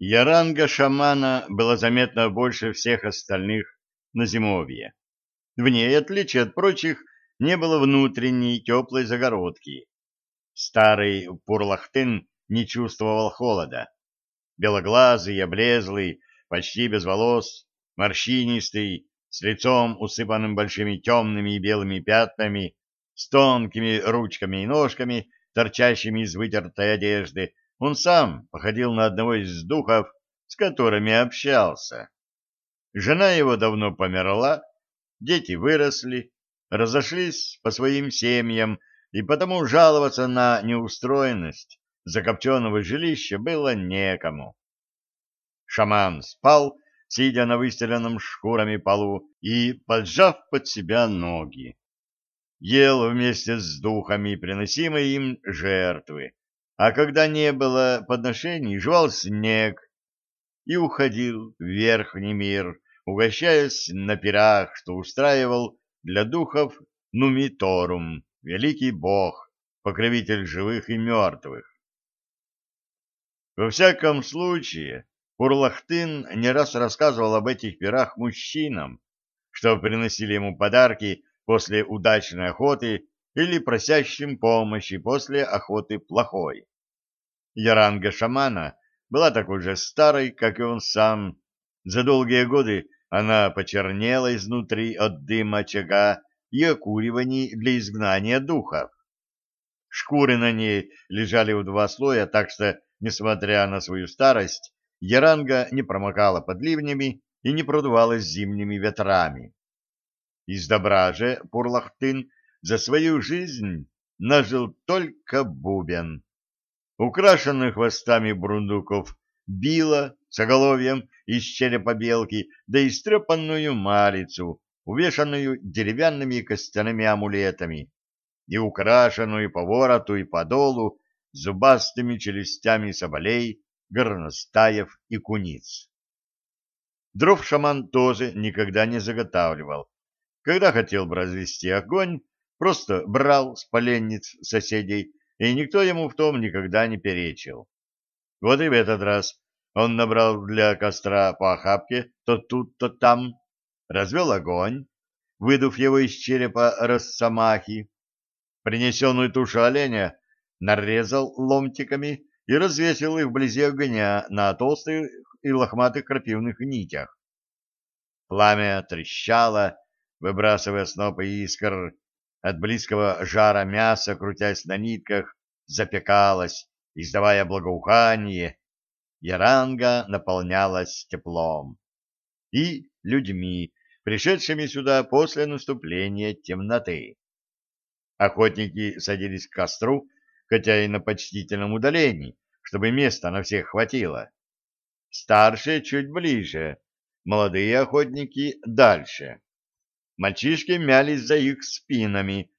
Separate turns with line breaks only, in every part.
Яранга шамана было заметно больше всех остальных на зимовье. В ней, отличие от прочих, не было внутренней теплой загородки. Старый Пурлахтын не чувствовал холода. Белоглазый, облезлый, почти без волос, морщинистый, с лицом, усыпанным большими темными и белыми пятнами, с тонкими ручками и ножками, торчащими из вытертой одежды, он сам походил на одного из духов, с которыми общался. Жена его давно померла, дети выросли, разошлись по своим семьям, и потому жаловаться на неустроенность закопченного жилища было некому. Шаман спал, сидя на выстеленном шкурами полу и поджав под себя ноги. Ел вместе с духами приносимые им жертвы, а когда не было подношений, жевал снег и уходил в верхний мир, угощаясь на пирах, что устраивал для духов Нумиторум, великий бог, покровитель живых и мертвых. Во всяком случае, Урлахтын не раз рассказывал об этих пирах мужчинам, что приносили ему подарки после удачной охоты или просящим помощи после охоты плохой. Яранга шамана была такой же старой, как и он сам. За долгие годы она почернела изнутри от дыма очага и окуриваний для изгнания духов. Шкуры на ней лежали в два слоя, так что, несмотря на свою старость, Яранга не промокала под ливнями и не продувалась зимними ветрами. Из добра же Пурлахтын за свою жизнь нажил только бубен. Украшенных хвостами брундуков била с оголовьем из черепа белки, да и стрепанную малицу, увешанную деревянными костяными амулетами, и украшенную по вороту и по долу зубастыми челюстями соболей, горностаев и куниц. Дров шаман тоже никогда не заготавливал, когда хотел бы развести огонь, просто брал с поленниц соседей, и никто ему в том никогда не перечил. Вот и в этот раз он набрал для костра по охапке то тут, то там, развел огонь, выдув его из черепа росомахи, принесенную тушу оленя нарезал ломтиками и развесил их вблизи огня на толстых и лохматых крапивных нитях. Пламя трещало, выбрасывая снопы искр. От близкого жара мяса, крутясь на нитках, запекалось, издавая благоухание. Яранга наполнялась теплом. И людьми, пришедшими сюда после наступления темноты. Охотники садились к костру, хотя и на почтительном удалении, чтобы места на всех хватило. Старшие чуть ближе, молодые охотники дальше. Мальчишки мялись за их спинами.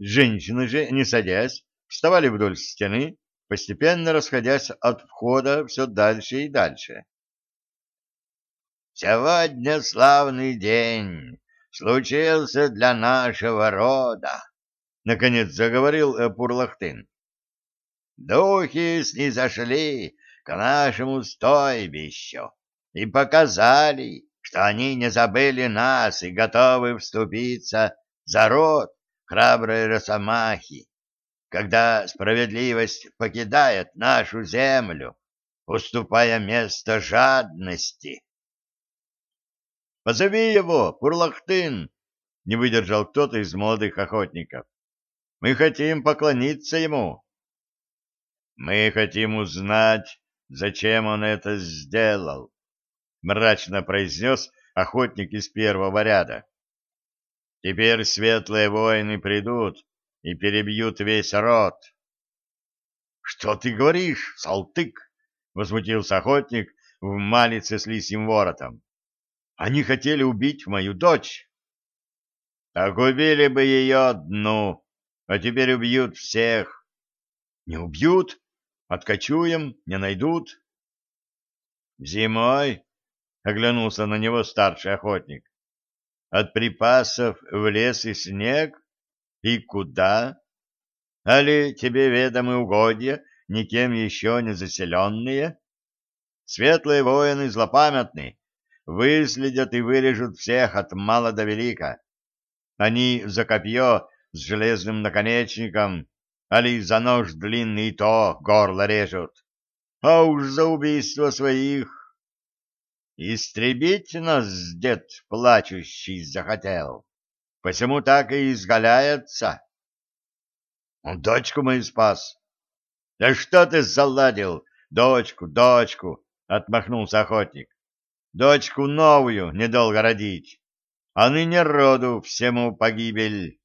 Женщины же, не садясь, вставали вдоль стены, постепенно расходясь от входа все дальше и дальше. «Сегодня славный день случился для нашего рода», — наконец заговорил Пурлахтын. «Духи снизошли к нашему стойбищу и показали, что они не забыли нас и готовы вступиться за род храброй Росомахи, когда справедливость покидает нашу землю, уступая место жадности. «Позови его, Пурлахтын!» — не выдержал кто-то из молодых охотников. «Мы хотим поклониться ему». «Мы хотим узнать, зачем он это сделал», мрачно произнес охотник из первого ряда. Теперь светлые воины придут и перебьют весь род. — Что ты говоришь, Салтык? — возмутился охотник в малице с лисьим воротом. — Они хотели убить мою дочь. — Так убили бы ее одну, а теперь убьют всех. — Не убьют? Откачуем, не найдут. — Зимой оглянулся на него старший охотник. От припасов в лес и снег? И куда? Али тебе ведомы угодья, никем еще не заселенные? Светлые воины злопамятны, выследят и вырежут всех от мала до велика. Они за копье с железным наконечником, али за нож длинный то горло режут, а уж за убийство своих. Истребить нас дед плачущий захотел, посему так и изгаляется. Он дочку мою спас. Да что ты заладил? Дочку, дочку, отмахнулся охотник. Дочку новую недолго родить, а ныне роду всему погибель.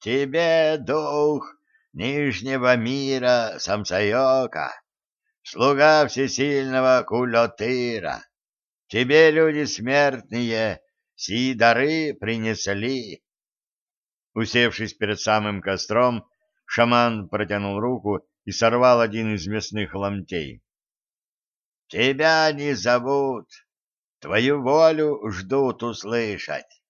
Тебе, дух Нижнего мира Самсайока, слуга всесильного Кулотыра, тебе, люди смертные, си дары принесли. Усевшись перед самым костром, шаман протянул руку и сорвал один из мясных ломтей. — Тебя не зовут, твою волю ждут услышать.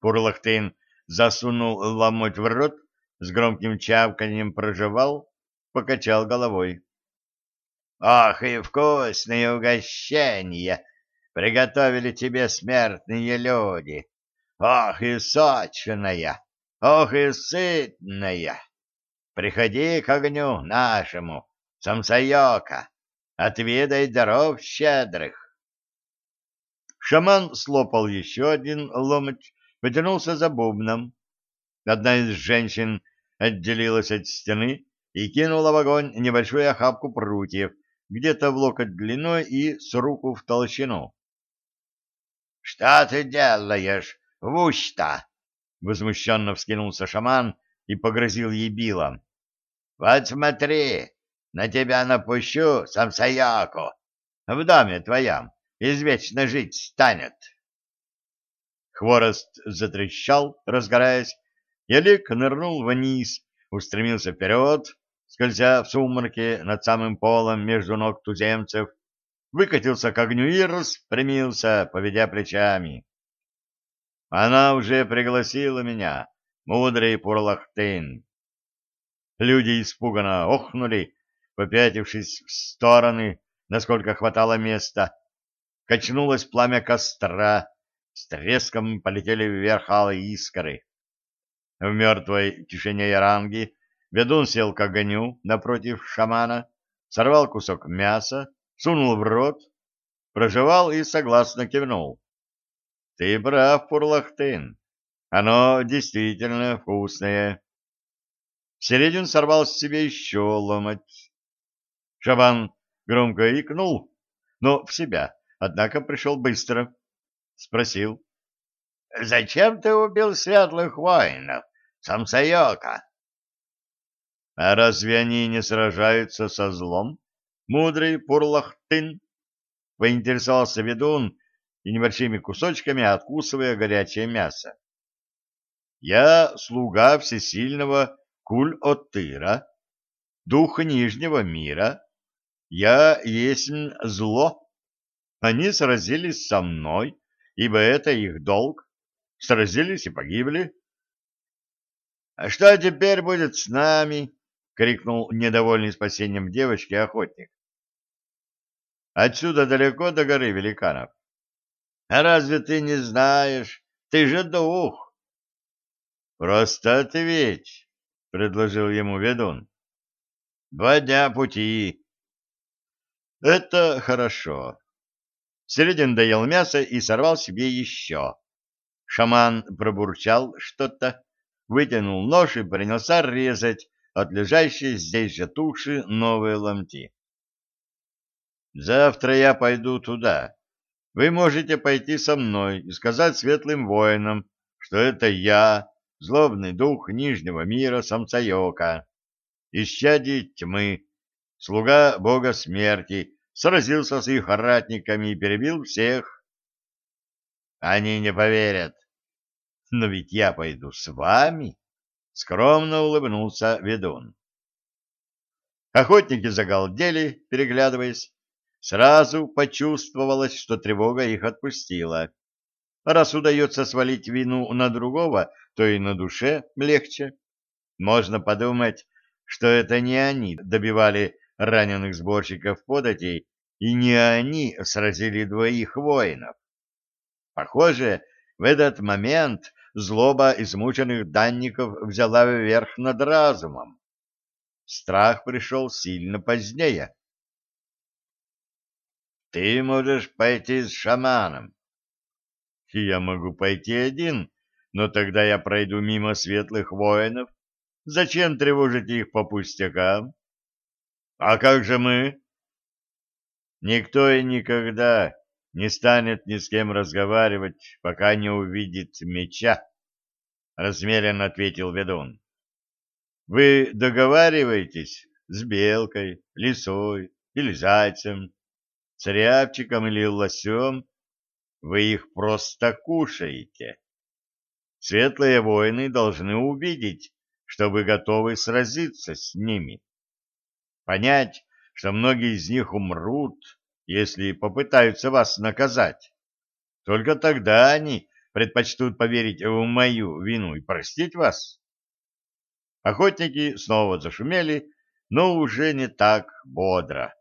Пурлахтын засунул ломоть в рот, с громким чавканьем прожевал, покачал головой. — Ох, и вкусные угощения приготовили тебе смертные люди! Ох, и сочная! Ох, и сытная! Приходи к огню нашему, Самсайока, отведай даров щедрых. Шаман слопал еще один ломоть, потянулся за бубном. Одна из женщин отделилась от стены и кинула в огонь небольшую охапку прутьев, где-то в локоть длиной и с руку в толщину. — Что ты делаешь, вущ-то? — возмущенно вскинулся шаман и погрозил ей билом. — Вот смотри, на тебя напущу, самсаяку, в доме твоем извечно жить станет. Хворост затрещал, разгораясь, и Олег нырнул вниз, устремился вперед, скользя в сумраке над самым полом между ног туземцев, выкатился к огню и распрямился, поведя плечами. Она уже пригласила меня, мудрый Пурлахтын. Люди испуганно охнули, попятившись в стороны, насколько хватало места. Качнулось пламя костра, с треском полетели вверх алые искры. В мертвой тишине яранги ведун сел к огню напротив шамана, сорвал кусок мяса, сунул в рот, прожевал и согласно кивнул. — Ты прав, Пурлахтын, оно действительно вкусное. Середин сорвал с себя еще ломоть. Шабан громко икнул, но в себя, однако пришел быстро. Спросил. — Зачем ты убил светлых воинов, Самсайока? — А разве они не сражаются со злом, мудрый Пурлахтын? — поинтересовался ведун и небольшими кусочками откусывая горячее мясо. — Я слуга всесильного Куль-Отыра, духа Нижнего мира. Я есть зло. Они сразились со мной, ибо это их долг. Сразились и погибли. — А что теперь будет с нами? — крикнул недовольный спасением девочки охотник. — Отсюда далеко до горы великанов. — А разве ты не знаешь? Ты же дух. — Просто ответь, — предложил ему ведун. — Два дня пути. — Это хорошо. Середин доел мясо и сорвал себе еще. Шаман пробурчал что-то, вытянул нож и принялся резать от лежащей здесь же туши новые ломти. «Завтра я пойду туда. Вы можете пойти со мной и сказать светлым воинам, что это я, злобный дух Нижнего мира Самсайока, исчадие тьмы, слуга бога смерти, сразился с их ратниками и перебил всех. Они не поверят. Но ведь я пойду с вами, — скромно улыбнулся ведун. Охотники загалдели, переглядываясь. Сразу почувствовалось, что тревога их отпустила. Раз удается свалить вину на другого, то и на душе легче. Можно подумать, что это не они добивали раненых сборщиков податей, и не они сразили двоих воинов. Похоже, в этот момент злоба измученных данников взяла вверх над разумом. Страх пришел сильно позднее. «Ты можешь пойти с шаманом». «Я могу пойти один, но тогда я пройду мимо светлых воинов. Зачем тревожить их по пустякам?» «А как же мы?» «Никто и никогда не станет ни с кем разговаривать, пока не увидит меча, — размеренно ответил ведун. — Вы договариваетесь с белкой, лисой или зайцем, с рябчиком или лосем, вы их просто кушаете. Светлые воины должны увидеть, что вы готовы сразиться с ними. Понять, что многие из них умрут, если попытаются вас наказать. Только тогда они предпочтут поверить в мою вину и простить вас. Охотники снова зашумели, но уже не так бодро.